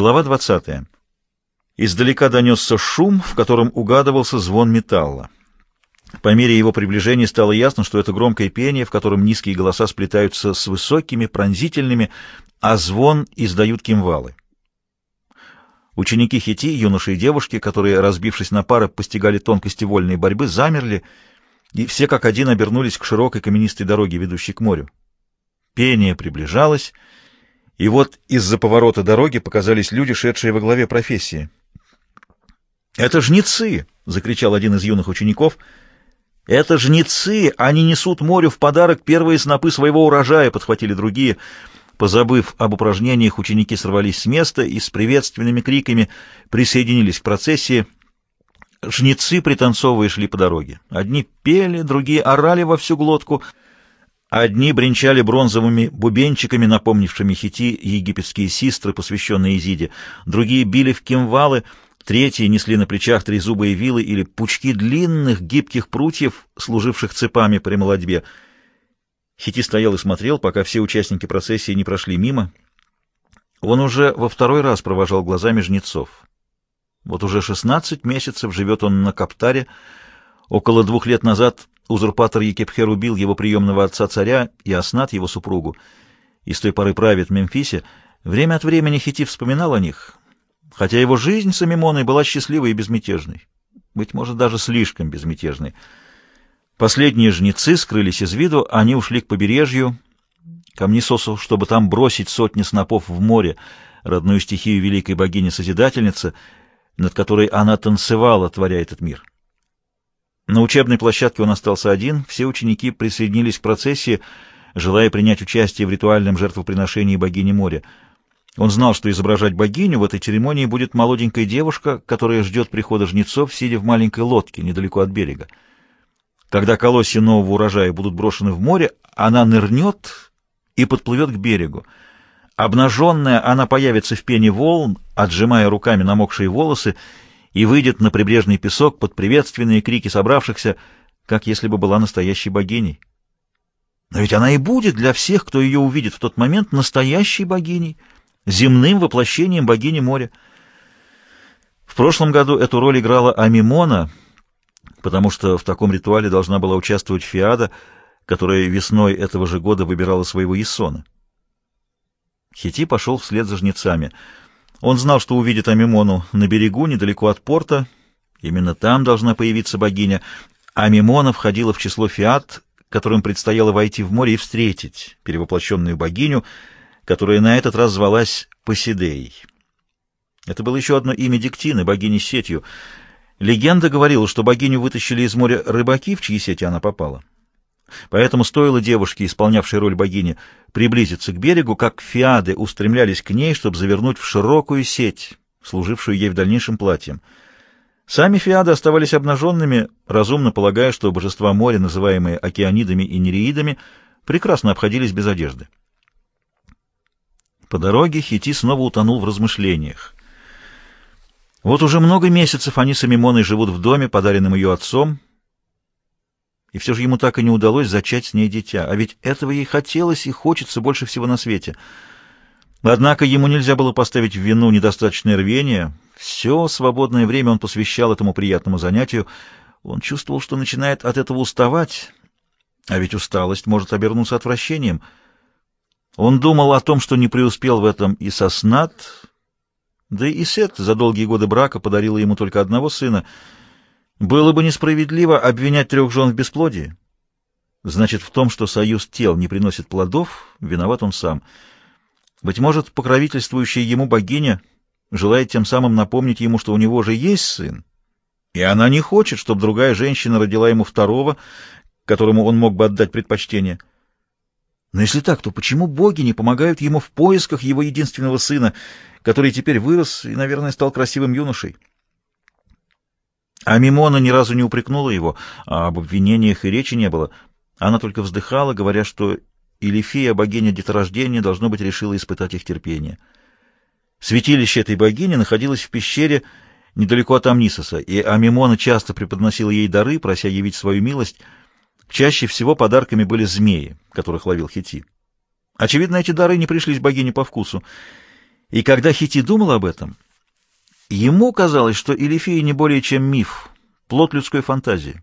Глава 20. Издалека донесся шум, в котором угадывался звон металла. По мере его приближения стало ясно, что это громкое пение, в котором низкие голоса сплетаются с высокими, пронзительными, а звон издают кимвалы. Ученики Хити, юноши и девушки, которые, разбившись на пары, постигали тонкости вольной борьбы, замерли, и все как один обернулись к широкой каменистой дороге, ведущей к морю. Пение приближалось, вот из-за поворота дороги показались люди, шедшие во главе профессии. «Это жнецы!» — закричал один из юных учеников. «Это жнецы! Они несут морю в подарок первые снопы своего урожая!» — подхватили другие. Позабыв об упражнениях, ученики сорвались с места и с приветственными криками присоединились к процессии. Жнецы, пританцовывая, шли по дороге. Одни пели, другие орали во всю глотку — Одни бренчали бронзовыми бубенчиками, напомнившими хити египетские систры, посвященные Изиде, другие били в кимвалы, третьи несли на плечах трезубые вилы или пучки длинных гибких прутьев, служивших цепами при молодьбе. Хити стоял и смотрел, пока все участники процессии не прошли мимо. Он уже во второй раз провожал глазами жнецов. Вот уже шестнадцать месяцев живет он на Каптаре. Около двух лет назад Узурпатор Екепхер убил его приемного отца царя и Аснат, его супругу, и с той поры правит в Мемфисе. Время от времени Хити вспоминал о них, хотя его жизнь с Амимоной была счастливой и безмятежной, быть может, даже слишком безмятежной. Последние жнецы скрылись из виду, они ушли к побережью, ко Мнисосу, чтобы там бросить сотни снопов в море, родную стихию великой богини-созидательницы, над которой она танцевала, творя этот мир. На учебной площадке он остался один, все ученики присоединились к процессии, желая принять участие в ритуальном жертвоприношении богини моря. Он знал, что изображать богиню в этой церемонии будет молоденькая девушка, которая ждет прихода жнецов, сидя в маленькой лодке недалеко от берега. Когда колосья нового урожая будут брошены в море, она нырнет и подплывет к берегу. Обнаженная, она появится в пене волн, отжимая руками намокшие волосы, и выйдет на прибрежный песок под приветственные крики собравшихся, как если бы была настоящей богиней. Но ведь она и будет для всех, кто ее увидит в тот момент, настоящей богиней, земным воплощением богини моря. В прошлом году эту роль играла Амимона, потому что в таком ритуале должна была участвовать Фиада, которая весной этого же года выбирала своего Иссона. Хити пошел вслед за жнецами — он знал, что увидит Амимону на берегу, недалеко от порта. Именно там должна появиться богиня. Амимона входила в число фиат, которым предстояло войти в море и встретить перевоплощенную богиню, которая на этот раз звалась Посидеей. Это было еще одно имя Диктины, богини сетью. Легенда говорила, что богиню вытащили из моря рыбаки, в чьи сети она попала. Поэтому стоило девушке, исполнявшей роль богини, приблизиться к берегу, как фиады устремлялись к ней, чтобы завернуть в широкую сеть, служившую ей в дальнейшем платьем. Сами фиады оставались обнаженными, разумно полагая, что божества моря, называемые океанидами и нереидами, прекрасно обходились без одежды. По дороге Хити снова утонул в размышлениях. Вот уже много месяцев они с Амимоной живут в доме, подаренном ее отцом, и все же ему так и не удалось зачать с ней дитя, а ведь этого ей хотелось и хочется больше всего на свете. Однако ему нельзя было поставить в вину недостаточное рвение. Все свободное время он посвящал этому приятному занятию. Он чувствовал, что начинает от этого уставать, а ведь усталость может обернуться отвращением. Он думал о том, что не преуспел в этом и соснат, да и Сет за долгие годы брака подарила ему только одного сына — было бы несправедливо обвинять трех жен в бесплодии. Значит, в том, что союз тел не приносит плодов, виноват он сам. Быть может, покровительствующая ему богиня желает тем самым напомнить ему, что у него же есть сын, и она не хочет, чтобы другая женщина родила ему второго, которому он мог бы отдать предпочтение. Но если так, то почему боги не помогают ему в поисках его единственного сына, который теперь вырос и, наверное, стал красивым юношей? А Мимона ни разу не упрекнула его, а об обвинениях и речи не было. Она только вздыхала, говоря, что Илифия, богиня деторождения, должно быть, решила испытать их терпение. Святилище этой богини находилось в пещере недалеко от Амнисоса, и Амимона часто преподносила ей дары, прося явить свою милость. Чаще всего подарками были змеи, которых ловил Хити. Очевидно, эти дары не пришлись богине по вкусу. И когда Хити думал об этом, ему казалось, что Илифия не более чем миф, плод людской фантазии.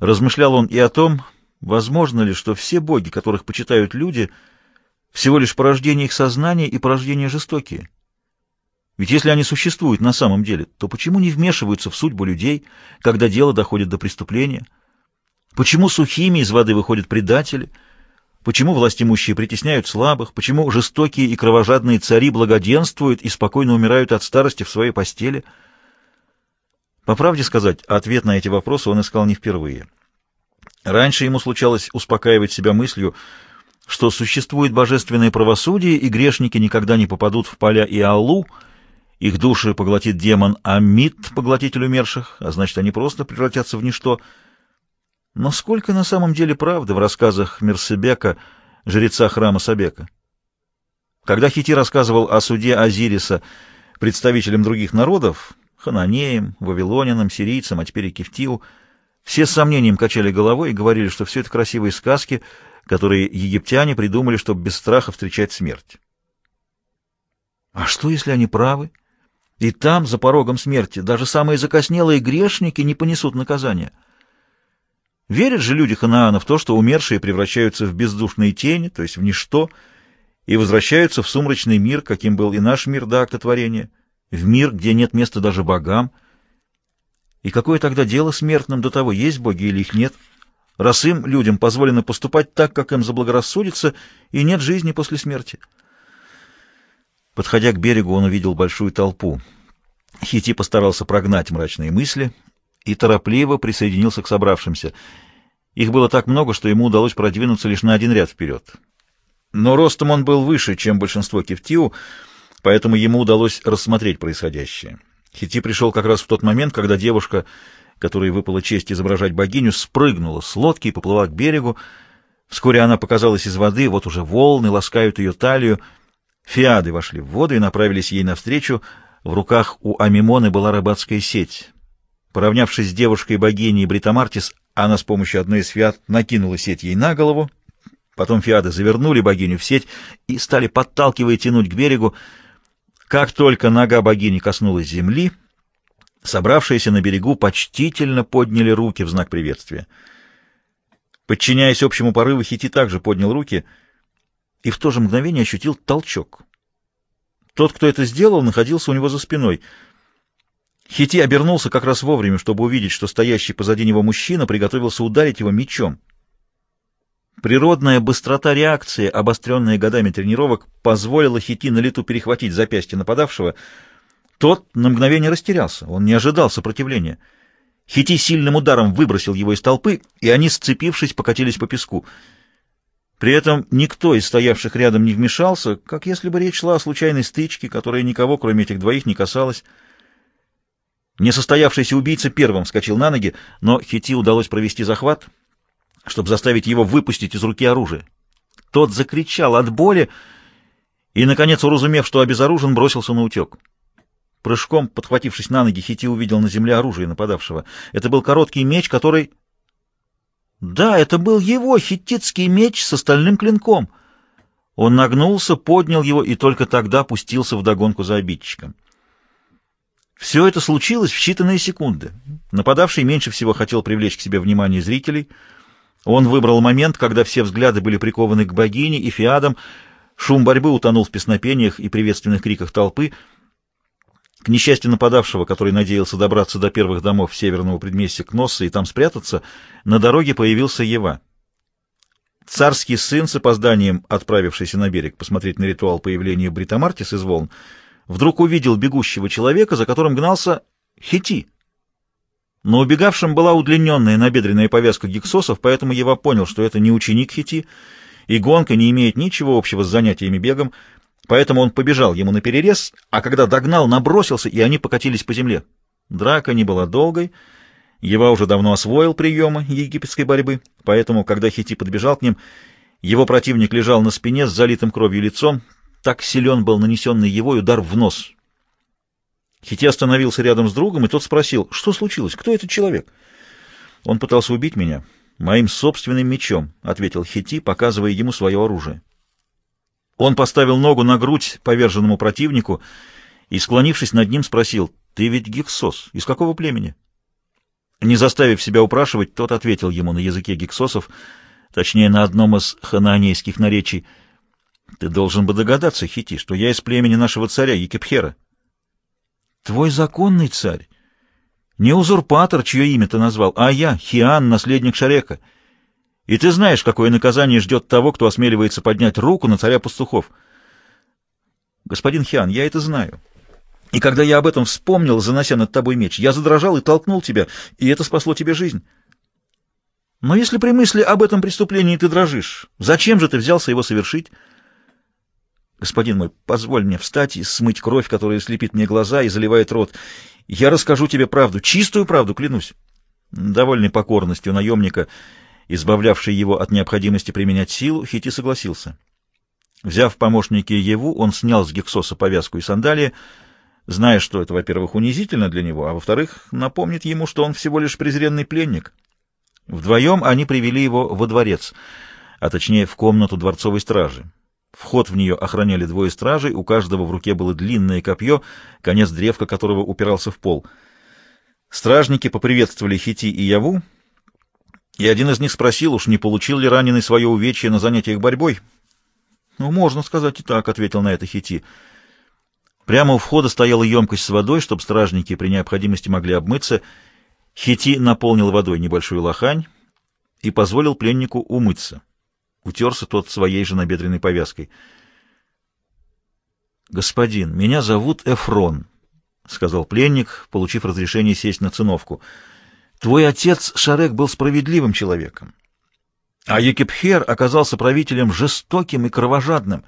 Размышлял он и о том, возможно ли, что все боги, которых почитают люди, всего лишь порождение их сознания и порождение жестокие. Ведь если они существуют на самом деле, то почему не вмешиваются в судьбу людей, когда дело доходит до преступления? Почему сухими из воды выходят предатели – Почему властимущие притесняют слабых? Почему жестокие и кровожадные цари благоденствуют и спокойно умирают от старости в своей постели? По правде сказать, ответ на эти вопросы он искал не впервые. Раньше ему случалось успокаивать себя мыслью, что существует божественное правосудие, и грешники никогда не попадут в поля и Аллу, их души поглотит демон Амит, поглотитель умерших, а значит, они просто превратятся в ничто — но сколько на самом деле правды в рассказах Мерсебека, жреца храма Сабека? Когда Хити рассказывал о суде Азириса представителям других народов, хананеям, вавилонянам, сирийцам, а теперь и кефтиу, все с сомнением качали головой и говорили, что все это красивые сказки, которые египтяне придумали, чтобы без страха встречать смерть. А что, если они правы? И там, за порогом смерти, даже самые закоснелые грешники не понесут наказания — Верят же люди Ханаана в то, что умершие превращаются в бездушные тени, то есть в ничто, и возвращаются в сумрачный мир, каким был и наш мир до акта творения, в мир, где нет места даже богам. И какое тогда дело смертным до того, есть боги или их нет? Раз им, людям, позволено поступать так, как им заблагорассудится, и нет жизни после смерти. Подходя к берегу, он увидел большую толпу. Хити постарался прогнать мрачные мысли — и торопливо присоединился к собравшимся. Их было так много, что ему удалось продвинуться лишь на один ряд вперед. Но ростом он был выше, чем большинство кефтиу, поэтому ему удалось рассмотреть происходящее. Хити пришел как раз в тот момент, когда девушка, которой выпала честь изображать богиню, спрыгнула с лодки и поплыла к берегу. Вскоре она показалась из воды, вот уже волны ласкают ее талию. Фиады вошли в воду и направились ей навстречу. В руках у Амимоны была рыбацкая сеть. Поравнявшись с девушкой-богиней Бритомартис, она с помощью одной из фиад накинула сеть ей на голову. Потом фиады завернули богиню в сеть и стали подталкивая тянуть к берегу. Как только нога богини коснулась земли, собравшиеся на берегу почтительно подняли руки в знак приветствия. Подчиняясь общему порыву, Хити также поднял руки и в то же мгновение ощутил толчок. Тот, кто это сделал, находился у него за спиной — Хити обернулся как раз вовремя, чтобы увидеть, что стоящий позади него мужчина приготовился ударить его мечом. Природная быстрота реакции, обостренная годами тренировок, позволила Хити на лету перехватить запястье нападавшего. Тот на мгновение растерялся, он не ожидал сопротивления. Хити сильным ударом выбросил его из толпы, и они, сцепившись, покатились по песку. При этом никто из стоявших рядом не вмешался, как если бы речь шла о случайной стычке, которая никого, кроме этих двоих, не касалась. Несостоявшийся убийца первым вскочил на ноги, но Хити удалось провести захват, чтобы заставить его выпустить из руки оружие. Тот закричал от боли и, наконец, уразумев, что обезоружен, бросился на утек. Прыжком, подхватившись на ноги, Хити увидел на земле оружие нападавшего. Это был короткий меч, который... Да, это был его хиттитский меч с остальным клинком. Он нагнулся, поднял его и только тогда пустился в догонку за обидчиком. Все это случилось в считанные секунды. Нападавший меньше всего хотел привлечь к себе внимание зрителей. Он выбрал момент, когда все взгляды были прикованы к богине и фиадам. Шум борьбы утонул в песнопениях и приветственных криках толпы. К несчастью нападавшего, который надеялся добраться до первых домов северного предместья Кносса и там спрятаться, на дороге появился Ева. Царский сын с опозданием, отправившийся на берег посмотреть на ритуал появления Бритомартис из волн, вдруг увидел бегущего человека, за которым гнался Хити. Но убегавшим была удлиненная набедренная повязка гексосов, поэтому Ева понял, что это не ученик Хити, и гонка не имеет ничего общего с занятиями бегом, поэтому он побежал ему на перерез, а когда догнал, набросился, и они покатились по земле. Драка не была долгой, Ева уже давно освоил приемы египетской борьбы, поэтому, когда Хити подбежал к ним, его противник лежал на спине с залитым кровью лицом, так силен был нанесенный его удар в нос. Хити остановился рядом с другом, и тот спросил, что случилось, кто этот человек? Он пытался убить меня моим собственным мечом, — ответил Хити, показывая ему свое оружие. Он поставил ногу на грудь поверженному противнику и, склонившись над ним, спросил, «Ты ведь гексос. Из какого племени?» Не заставив себя упрашивать, тот ответил ему на языке гексосов, точнее, на одном из ханаанейских наречий, «Ты должен бы догадаться, Хити, что я из племени нашего царя Екипхера». «Твой законный царь? Не узурпатор, чье имя ты назвал, а я, Хиан, наследник Шарека». И ты знаешь, какое наказание ждет того, кто осмеливается поднять руку на царя пастухов. Господин Хиан, я это знаю. И когда я об этом вспомнил, занося над тобой меч, я задрожал и толкнул тебя, и это спасло тебе жизнь. Но если при мысли об этом преступлении ты дрожишь, зачем же ты взялся его совершить? Господин мой, позволь мне встать и смыть кровь, которая слепит мне глаза и заливает рот. Я расскажу тебе правду, чистую правду, клянусь. Довольной покорностью наемника избавлявший его от необходимости применять силу, Хити согласился. Взяв помощники Еву, он снял с Гексоса повязку и сандалии, зная, что это, во-первых, унизительно для него, а во-вторых, напомнит ему, что он всего лишь презренный пленник. Вдвоем они привели его во дворец, а точнее в комнату дворцовой стражи. Вход в нее охраняли двое стражей, у каждого в руке было длинное копье, конец древка которого упирался в пол. Стражники поприветствовали Хити и Яву, и один из них спросил, уж не получил ли раненый свое увечье на занятиях борьбой. «Ну, можно сказать и так», — ответил на это Хити. Прямо у входа стояла емкость с водой, чтобы стражники при необходимости могли обмыться. Хити наполнил водой небольшую лохань и позволил пленнику умыться. Утерся тот своей же набедренной повязкой. «Господин, меня зовут Эфрон», — сказал пленник, получив разрешение сесть на циновку. Твой отец Шарек был справедливым человеком, а Екипхер оказался правителем жестоким и кровожадным,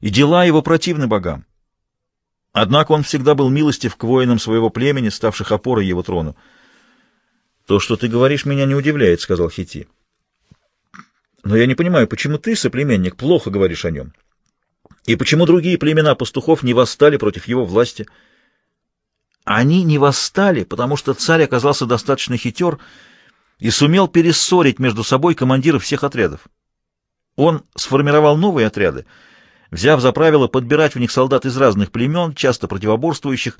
и дела его противны богам. Однако он всегда был милостив к воинам своего племени, ставших опорой его трону. «То, что ты говоришь, меня не удивляет», — сказал Хити. «Но я не понимаю, почему ты, соплеменник, плохо говоришь о нем? И почему другие племена пастухов не восстали против его власти?» Они не восстали, потому что царь оказался достаточно хитер и сумел перессорить между собой командиров всех отрядов. Он сформировал новые отряды, взяв за правило подбирать в них солдат из разных племен, часто противоборствующих,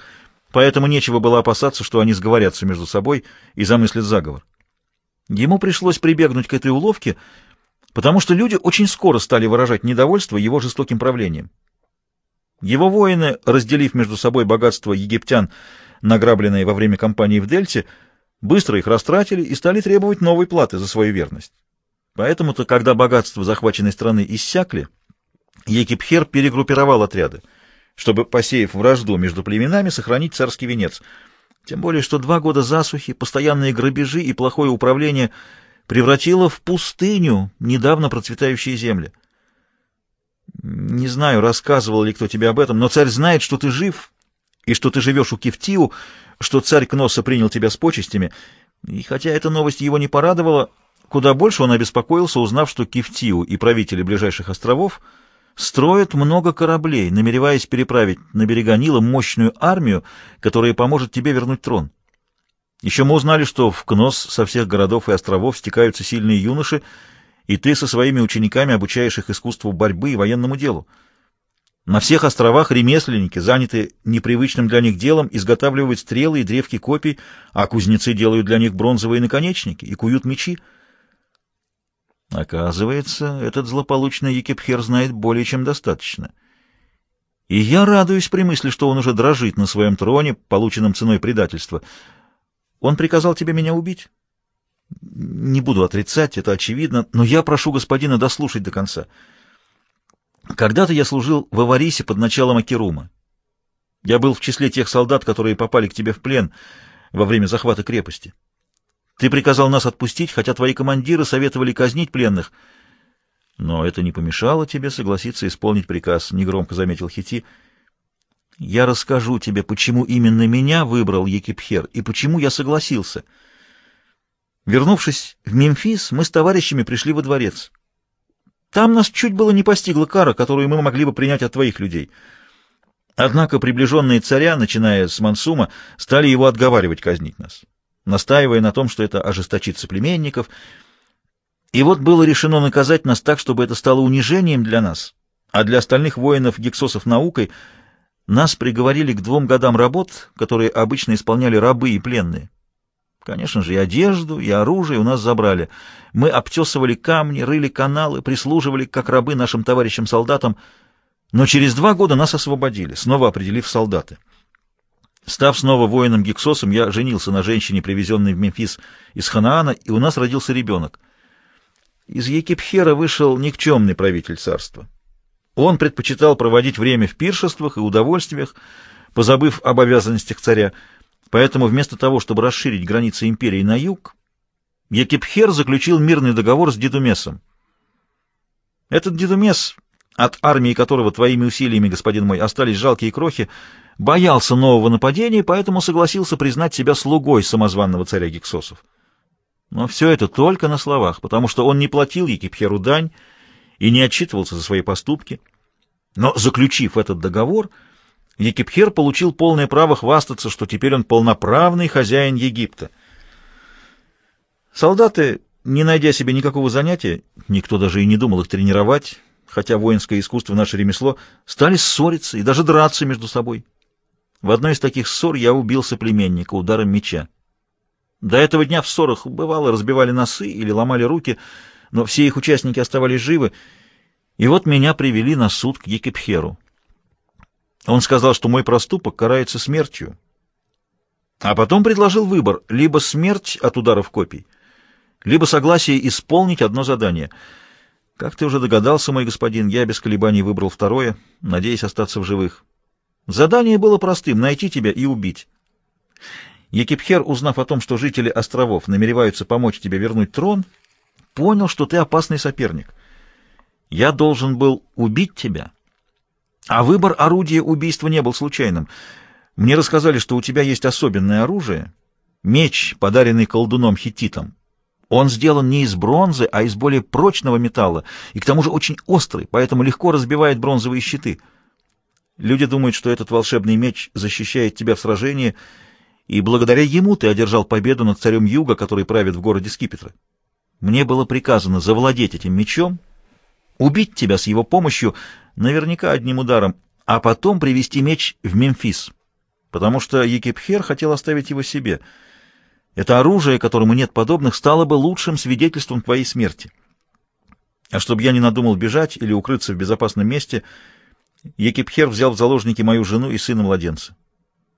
поэтому нечего было опасаться, что они сговорятся между собой и замыслят заговор. Ему пришлось прибегнуть к этой уловке, потому что люди очень скоро стали выражать недовольство его жестоким правлением. Его воины, разделив между собой богатство египтян, награбленные во время кампании в Дельте, быстро их растратили и стали требовать новой платы за свою верность. Поэтому-то, когда богатства захваченной страны иссякли, Екипхер перегруппировал отряды, чтобы, посеяв вражду между племенами, сохранить царский венец. Тем более, что два года засухи, постоянные грабежи и плохое управление превратило в пустыню недавно процветающие земли. Не знаю, рассказывал ли кто тебе об этом, но царь знает, что ты жив и что ты живешь у Кефтиу, что царь Кносса принял тебя с почестями. И хотя эта новость его не порадовала, куда больше он обеспокоился, узнав, что Кефтиу и правители ближайших островов строят много кораблей, намереваясь переправить на берега Нила мощную армию, которая поможет тебе вернуть трон. Еще мы узнали, что в Кнос со всех городов и островов стекаются сильные юноши, и ты со своими учениками обучаешь их искусству борьбы и военному делу. На всех островах ремесленники, заняты непривычным для них делом, изготавливают стрелы и древки копий, а кузнецы делают для них бронзовые наконечники и куют мечи. Оказывается, этот злополучный Екипхер знает более чем достаточно. И я радуюсь при мысли, что он уже дрожит на своем троне, полученном ценой предательства. Он приказал тебе меня убить? Не буду отрицать, это очевидно, но я прошу господина дослушать до конца. Когда-то я служил в Аварисе под началом Акирума. Я был в числе тех солдат, которые попали к тебе в плен во время захвата крепости. Ты приказал нас отпустить, хотя твои командиры советовали казнить пленных. Но это не помешало тебе согласиться исполнить приказ, — негромко заметил Хити. Я расскажу тебе, почему именно меня выбрал Екипхер и почему я согласился — Вернувшись в Мемфис, мы с товарищами пришли во дворец. Там нас чуть было не постигла кара, которую мы могли бы принять от твоих людей. Однако приближенные царя, начиная с Мансума, стали его отговаривать казнить нас, настаивая на том, что это ожесточит соплеменников. И вот было решено наказать нас так, чтобы это стало унижением для нас а для остальных воинов гексосов наукой нас приговорили к двум годам работ, которые обычно исполняли рабы и пленные. Конечно же, и одежду, и оружие у нас забрали. Мы обтесывали камни, рыли каналы, прислуживали, как рабы, нашим товарищам-солдатам, но через два года нас освободили, снова определив солдаты. Став снова воином-гексосом, я женился на женщине, привезенной в Мемфис из Ханаана, и у нас родился ребенок. Из Екипхера вышел никчемный правитель царства. Он предпочитал проводить время в пиршествах и удовольствиях, позабыв об обязанностях царя, поэтому вместо того, чтобы расширить границы империи на юг, Екипхер заключил мирный договор с Дедумесом. Этот Дедумес, от армии которого твоими усилиями, господин мой, остались жалкие крохи, боялся нового нападения, поэтому согласился признать себя слугой самозванного царя Гексосов. Но все это только на словах, потому что он не платил Екипхеру дань и не отчитывался за свои поступки. Но, заключив этот договор, Екипхер получил полное право хвастаться, что теперь он полноправный хозяин Египта. Солдаты, не найдя себе никакого занятия, никто даже и не думал их тренировать, хотя воинское искусство — наше ремесло, стали ссориться и даже драться между собой. В одной из таких ссор я убил соплеменника ударом меча. До этого дня в ссорах, бывало, разбивали носы или ломали руки, но все их участники оставались живы, и вот меня привели на суд к Екипхеру. Он сказал, что мой проступок карается смертью, а потом предложил выбор — либо смерть от ударов копий, либо согласие исполнить одно задание. Как ты уже догадался, мой господин, я без колебаний выбрал второе, надеясь остаться в живых. Задание было простым — найти тебя и убить. Екипхер, узнав о том, что жители островов намереваются помочь тебе вернуть трон, понял, что ты опасный соперник. Я должен был убить тебя, а выбор орудия убийства не был случайным. Мне рассказали, что у тебя есть особенное оружие — меч, подаренный колдуном Хититом. Он сделан не из бронзы, а из более прочного металла, и к тому же очень острый, поэтому легко разбивает бронзовые щиты. Люди думают, что этот волшебный меч защищает тебя в сражении — и благодаря ему ты одержал победу над царем Юга, который правит в городе Скипетра. Мне было приказано завладеть этим мечом, убить тебя с его помощью, наверняка одним ударом, а потом привести меч в Мемфис, потому что Екипхер хотел оставить его себе. Это оружие, которому нет подобных, стало бы лучшим свидетельством твоей смерти. А чтобы я не надумал бежать или укрыться в безопасном месте, Екипхер взял в заложники мою жену и сына-младенца.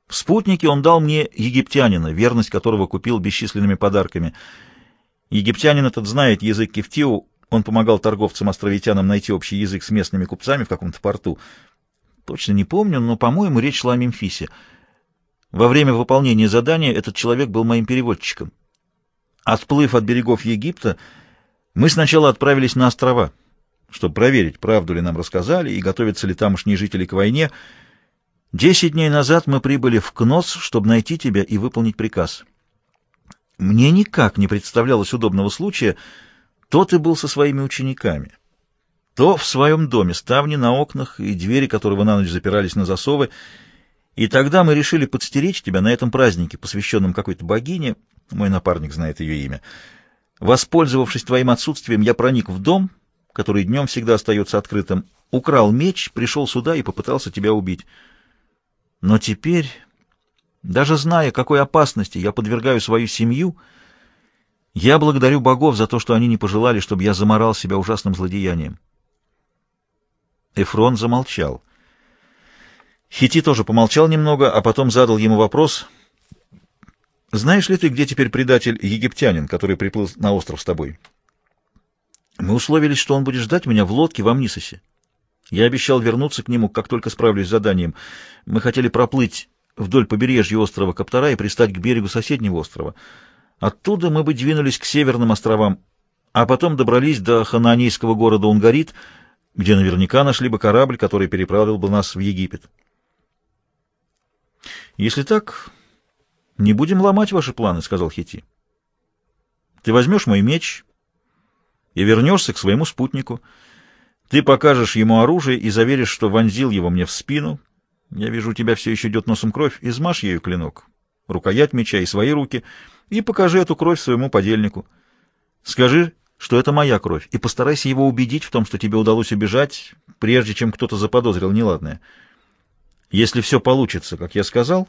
В спутнике он дал мне египтянина, верность которого купил бесчисленными подарками. Египтянин этот знает язык кефтиу, он помогал торговцам-островитянам найти общий язык с местными купцами в каком-то порту. Точно не помню, но, по-моему, речь шла о Мемфисе. Во время выполнения задания этот человек был моим переводчиком. Отплыв от берегов Египта, мы сначала отправились на острова, чтобы проверить, правду ли нам рассказали и готовятся ли тамошние жители к войне — Десять дней назад мы прибыли в Кнос, чтобы найти тебя и выполнить приказ. Мне никак не представлялось удобного случая. То ты был со своими учениками, то в своем доме, ставни на окнах и двери которого на ночь запирались на засовы. И тогда мы решили подстеречь тебя на этом празднике, посвященном какой-то богине, мой напарник знает ее имя. Воспользовавшись твоим отсутствием, я проник в дом, который днем всегда остается открытым, украл меч, пришел сюда и попытался тебя убить». Но теперь, даже зная, какой опасности я подвергаю свою семью, я благодарю богов за то, что они не пожелали, чтобы я заморал себя ужасным злодеянием. Эфрон замолчал. Хити тоже помолчал немного, а потом задал ему вопрос. «Знаешь ли ты, где теперь предатель египтянин, который приплыл на остров с тобой?» «Мы условились, что он будет ждать меня в лодке в Амнисосе. Я обещал вернуться к нему, как только справлюсь с заданием. Мы хотели проплыть вдоль побережья острова Каптара и пристать к берегу соседнего острова. Оттуда мы бы двинулись к северным островам, а потом добрались до хананейского города Унгарит, где наверняка нашли бы корабль, который переправил бы нас в Египет. «Если так, не будем ломать ваши планы», — сказал Хити. «Ты возьмешь мой меч и вернешься к своему спутнику». Ты покажешь ему оружие и заверишь, что вонзил его мне в спину. Я вижу, у тебя все еще идет носом кровь. Измажь ею клинок, рукоять меча и свои руки, и покажи эту кровь своему подельнику. Скажи, что это моя кровь, и постарайся его убедить в том, что тебе удалось убежать, прежде чем кто-то заподозрил неладное. Если все получится, как я сказал,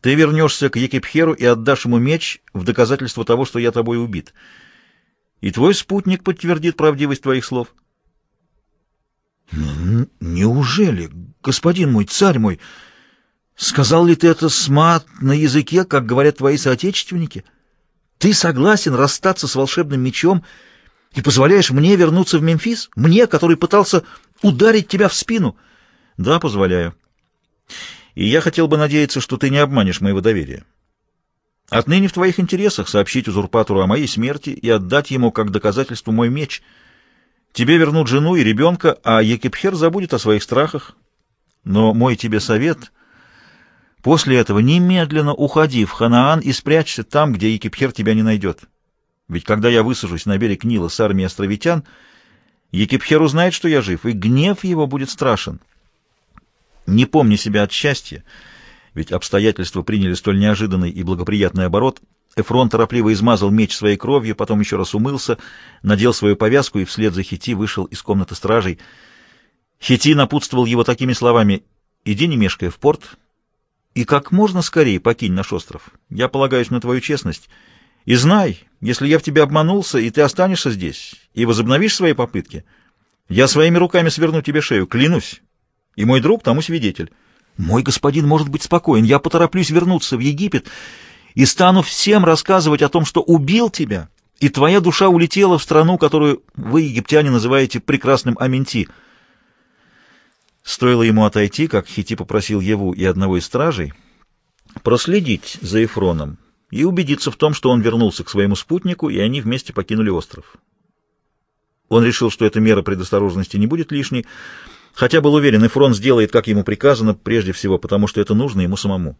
ты вернешься к Екипхеру и отдашь ему меч в доказательство того, что я тобой убит. И твой спутник подтвердит правдивость твоих слов. «Неужели, господин мой, царь мой, сказал ли ты это смат на языке, как говорят твои соотечественники? Ты согласен расстаться с волшебным мечом и позволяешь мне вернуться в Мемфис? Мне, который пытался ударить тебя в спину?» «Да, позволяю. И я хотел бы надеяться, что ты не обманешь моего доверия. Отныне в твоих интересах сообщить узурпатору о моей смерти и отдать ему как доказательство мой меч». Тебе вернут жену и ребенка, а Екипхер забудет о своих страхах. Но мой тебе совет — после этого немедленно уходи в Ханаан и спрячься там, где Екипхер тебя не найдет. Ведь когда я высажусь на берег Нила с армией островитян, Екипхер узнает, что я жив, и гнев его будет страшен. Не помни себя от счастья, ведь обстоятельства приняли столь неожиданный и благоприятный оборот — Эфрон торопливо измазал меч своей кровью, потом еще раз умылся, надел свою повязку и вслед за Хити вышел из комнаты стражей. Хити напутствовал его такими словами «Иди, не мешкая, в порт, и как можно скорее покинь наш остров. Я полагаюсь на твою честность. И знай, если я в тебя обманулся, и ты останешься здесь, и возобновишь свои попытки, я своими руками сверну тебе шею, клянусь. И мой друг тому свидетель. Мой господин может быть спокоен, я потороплюсь вернуться в Египет» и стану всем рассказывать о том, что убил тебя, и твоя душа улетела в страну, которую вы, египтяне, называете прекрасным Аменти. Стоило ему отойти, как Хити попросил Еву и одного из стражей проследить за Эфроном и убедиться в том, что он вернулся к своему спутнику, и они вместе покинули остров. Он решил, что эта мера предосторожности не будет лишней, хотя был уверен, Эфрон сделает, как ему приказано, прежде всего потому, что это нужно ему самому.